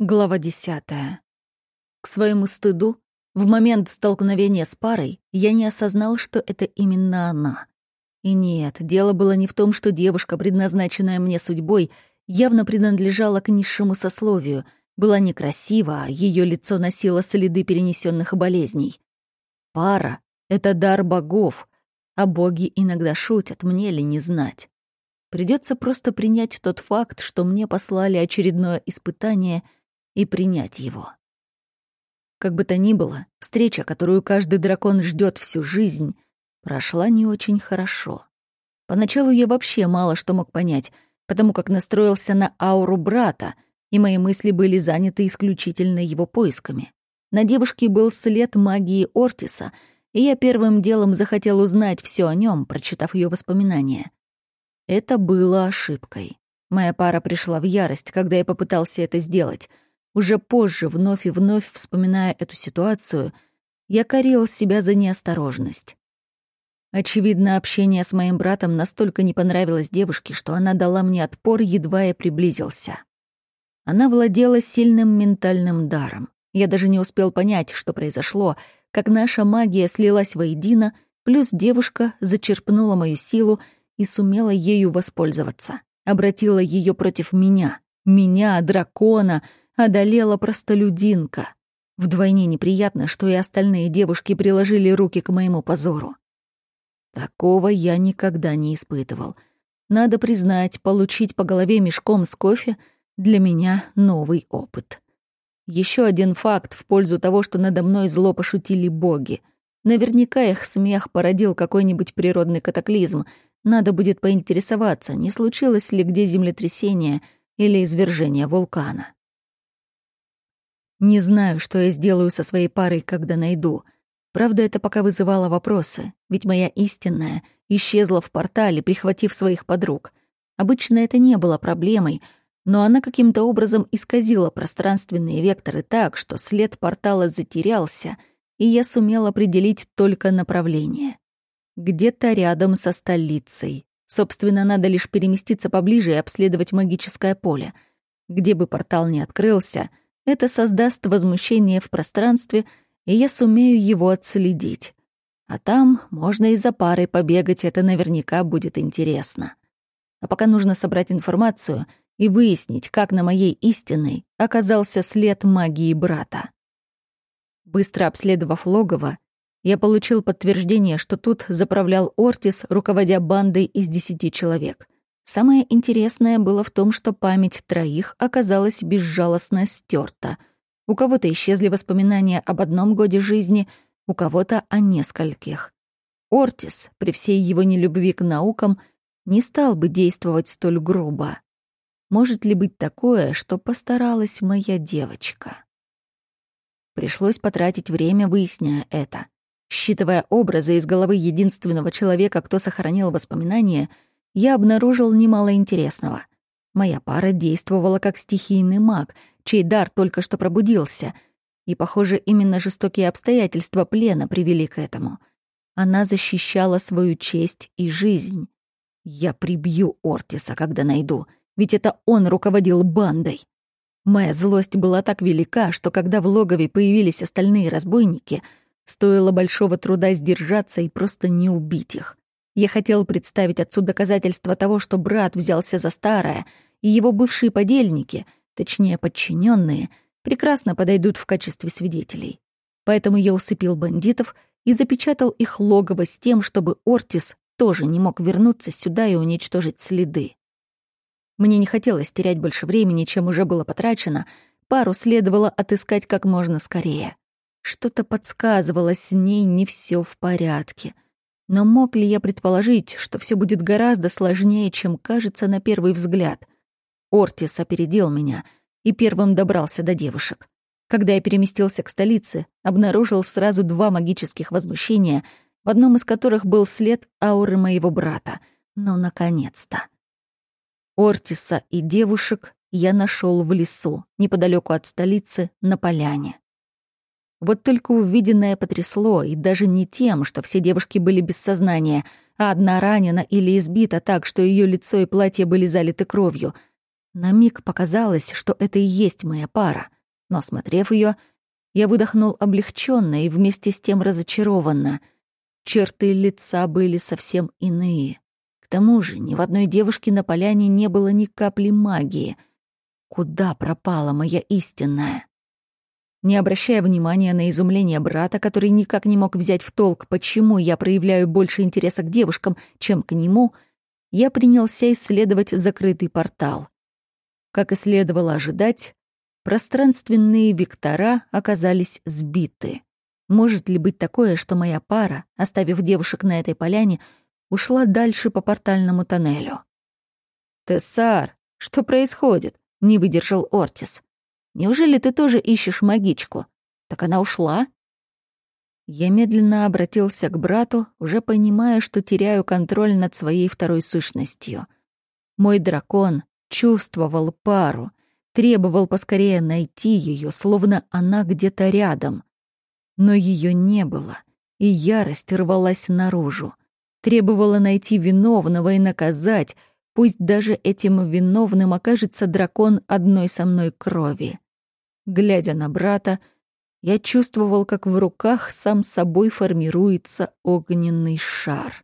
Глава десятая. К своему стыду, в момент столкновения с парой, я не осознал, что это именно она. И нет, дело было не в том, что девушка, предназначенная мне судьбой, явно принадлежала к низшему сословию, была некрасива, а ее лицо носило следы перенесенных болезней. Пара — это дар богов, а боги иногда шутят, мне ли не знать. Придется просто принять тот факт, что мне послали очередное испытание — и принять его. Как бы то ни было, встреча, которую каждый дракон ждет всю жизнь, прошла не очень хорошо. Поначалу я вообще мало что мог понять, потому как настроился на ауру брата, и мои мысли были заняты исключительно его поисками. На девушке был след магии Ортиса, и я первым делом захотел узнать все о нем, прочитав ее воспоминания. Это было ошибкой. Моя пара пришла в ярость, когда я попытался это сделать — уже позже, вновь и вновь вспоминая эту ситуацию, я корил себя за неосторожность. Очевидно, общение с моим братом настолько не понравилось девушке, что она дала мне отпор, едва я приблизился. Она владела сильным ментальным даром. Я даже не успел понять, что произошло, как наша магия слилась воедино, плюс девушка зачерпнула мою силу и сумела ею воспользоваться. Обратила ее против меня. Меня, дракона, одолела простолюдинка. Вдвойне неприятно, что и остальные девушки приложили руки к моему позору. Такого я никогда не испытывал. Надо признать, получить по голове мешком с кофе для меня новый опыт. Еще один факт в пользу того, что надо мной зло пошутили боги. Наверняка их смех породил какой-нибудь природный катаклизм. Надо будет поинтересоваться, не случилось ли где землетрясение или извержение вулкана. Не знаю, что я сделаю со своей парой, когда найду. Правда, это пока вызывало вопросы, ведь моя истинная исчезла в портале, прихватив своих подруг. Обычно это не было проблемой, но она каким-то образом исказила пространственные векторы так, что след портала затерялся, и я сумел определить только направление. Где-то рядом со столицей. Собственно, надо лишь переместиться поближе и обследовать магическое поле. Где бы портал не открылся — это создаст возмущение в пространстве, и я сумею его отследить. А там можно и за парой побегать, это наверняка будет интересно. А пока нужно собрать информацию и выяснить, как на моей истинной оказался след магии брата. Быстро обследовав логово, я получил подтверждение, что тут заправлял Ортис, руководя бандой из десяти человек — Самое интересное было в том, что память троих оказалась безжалостно стерта. У кого-то исчезли воспоминания об одном годе жизни, у кого-то о нескольких. Ортис, при всей его нелюбви к наукам, не стал бы действовать столь грубо. Может ли быть такое, что постаралась моя девочка? Пришлось потратить время, выясняя это. Считывая образы из головы единственного человека, кто сохранил воспоминания — я обнаружил немало интересного. Моя пара действовала как стихийный маг, чей дар только что пробудился, и, похоже, именно жестокие обстоятельства плена привели к этому. Она защищала свою честь и жизнь. Я прибью Ортиса, когда найду, ведь это он руководил бандой. Моя злость была так велика, что когда в логове появились остальные разбойники, стоило большого труда сдержаться и просто не убить их. Я хотел представить отцу доказательства того, что брат взялся за старое, и его бывшие подельники, точнее подчиненные, прекрасно подойдут в качестве свидетелей. Поэтому я усыпил бандитов и запечатал их логово с тем, чтобы Ортис тоже не мог вернуться сюда и уничтожить следы. Мне не хотелось терять больше времени, чем уже было потрачено, пару следовало отыскать как можно скорее. Что-то подсказывало, с ней не все в порядке — но мог ли я предположить, что все будет гораздо сложнее, чем кажется на первый взгляд? Ортис опередил меня и первым добрался до девушек. Когда я переместился к столице, обнаружил сразу два магических возмущения, в одном из которых был след ауры моего брата. Но, наконец-то. Ортиса и девушек я нашел в лесу, неподалеку от столицы, на поляне. Вот только увиденное потрясло, и даже не тем, что все девушки были без сознания, а одна ранена или избита так, что ее лицо и платье были залиты кровью. На миг показалось, что это и есть моя пара, но, смотрев ее, я выдохнул облегченно и вместе с тем разочарованно. Черты лица были совсем иные. К тому же ни в одной девушке на поляне не было ни капли магии. Куда пропала моя истинная? Не обращая внимания на изумление брата, который никак не мог взять в толк, почему я проявляю больше интереса к девушкам, чем к нему, я принялся исследовать закрытый портал. Как и следовало ожидать, пространственные вектора оказались сбиты. Может ли быть такое, что моя пара, оставив девушек на этой поляне, ушла дальше по портальному тоннелю? «Тессар, что происходит?» — не выдержал Ортис. «Неужели ты тоже ищешь магичку? Так она ушла?» Я медленно обратился к брату, уже понимая, что теряю контроль над своей второй сущностью. Мой дракон чувствовал пару, требовал поскорее найти ее, словно она где-то рядом. Но ее не было, и ярость рвалась наружу. Требовала найти виновного и наказать, пусть даже этим виновным окажется дракон одной со мной крови. Глядя на брата, я чувствовал, как в руках сам собой формируется огненный шар.